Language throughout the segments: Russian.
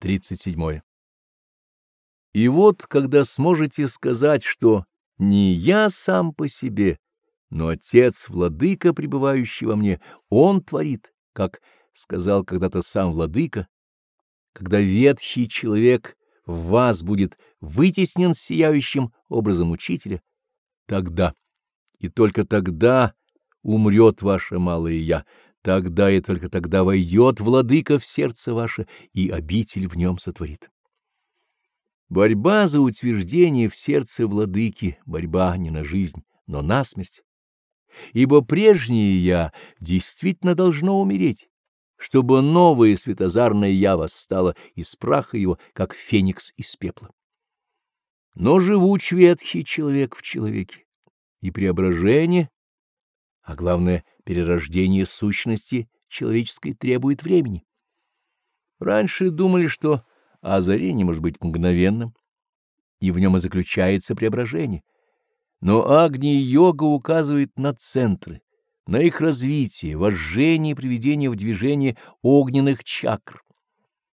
37. И вот, когда сможете сказать, что не я сам по себе, но Отец, Владыка, пребывающий во мне, Он творит, как сказал когда-то сам Владыка, когда ветхий человек в вас будет вытеснен сияющим образом Учителя, тогда, и только тогда умрет ваше малое «я», тогда и только тогда войдет Владыка в сердце ваше и обитель в нем сотворит. Борьба за утверждение в сердце Владыки, борьба не на жизнь, но на смерть. Ибо прежнее «я» действительно должно умереть, чтобы новое светозарное «я» восстало из праха его, как феникс из пепла. Но живуч ветхий человек в человеке, и преображение, а главное — перерождение сущности человеческой требует времени. Раньше думали, что озарение может быть мгновенным, и в нем и заключается преображение. Но Агни-йога указывает на центры, на их развитие, вожжение и приведение в движение огненных чакр.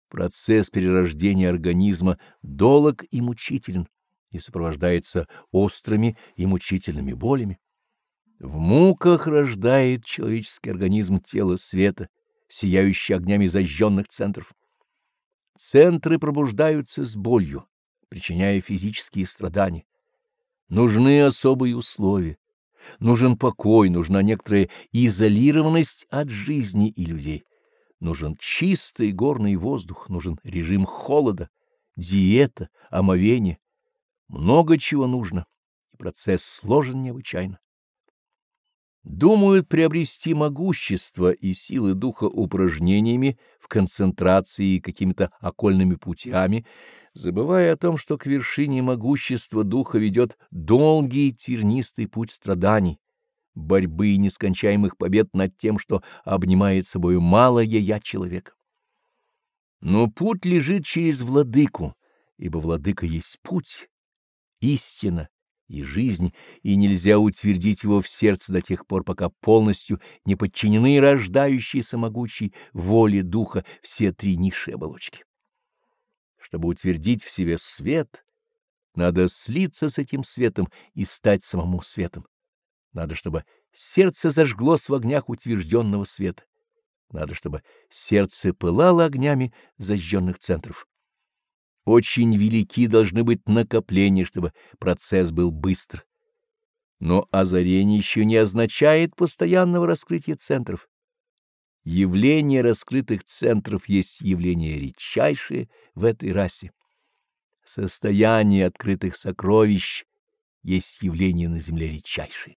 Процесс перерождения организма долог и мучителен и сопровождается острыми и мучительными болями. В муках рождает человеческий организм тело света, сияющий огнями зажженных центров. Центры пробуждаются с болью, причиняя физические страдания. Нужны особые условия. Нужен покой, нужна некоторая изолированность от жизни и людей. Нужен чистый горный воздух, нужен режим холода, диета, омовение. Много чего нужно, и процесс сложен необычайно. Думают приобрести могущество и силы духа упражнениями в концентрации и какими-то окольными путями, забывая о том, что к вершине могущества духа ведет долгий тернистый путь страданий, борьбы и нескончаемых побед над тем, что обнимает собою малое я человека. Но путь лежит через владыку, ибо владыка есть путь, истина и жизнь, и нельзя утвердить его в сердце до тех пор, пока полностью не подчинены рождающейся могучей воле духа все три низшие оболочки. Чтобы утвердить в себе свет, надо слиться с этим светом и стать самому светом. Надо, чтобы сердце зажглось в огнях утвержденного света. Надо, чтобы сердце пылало огнями зажженных центров. Очень велики должны быть накопления, чтобы процесс был быстр. Но озарение еще не означает постоянного раскрытия центров. Явление раскрытых центров есть явление редчайшее в этой расе. Состояние открытых сокровищ есть явление на земле редчайшее.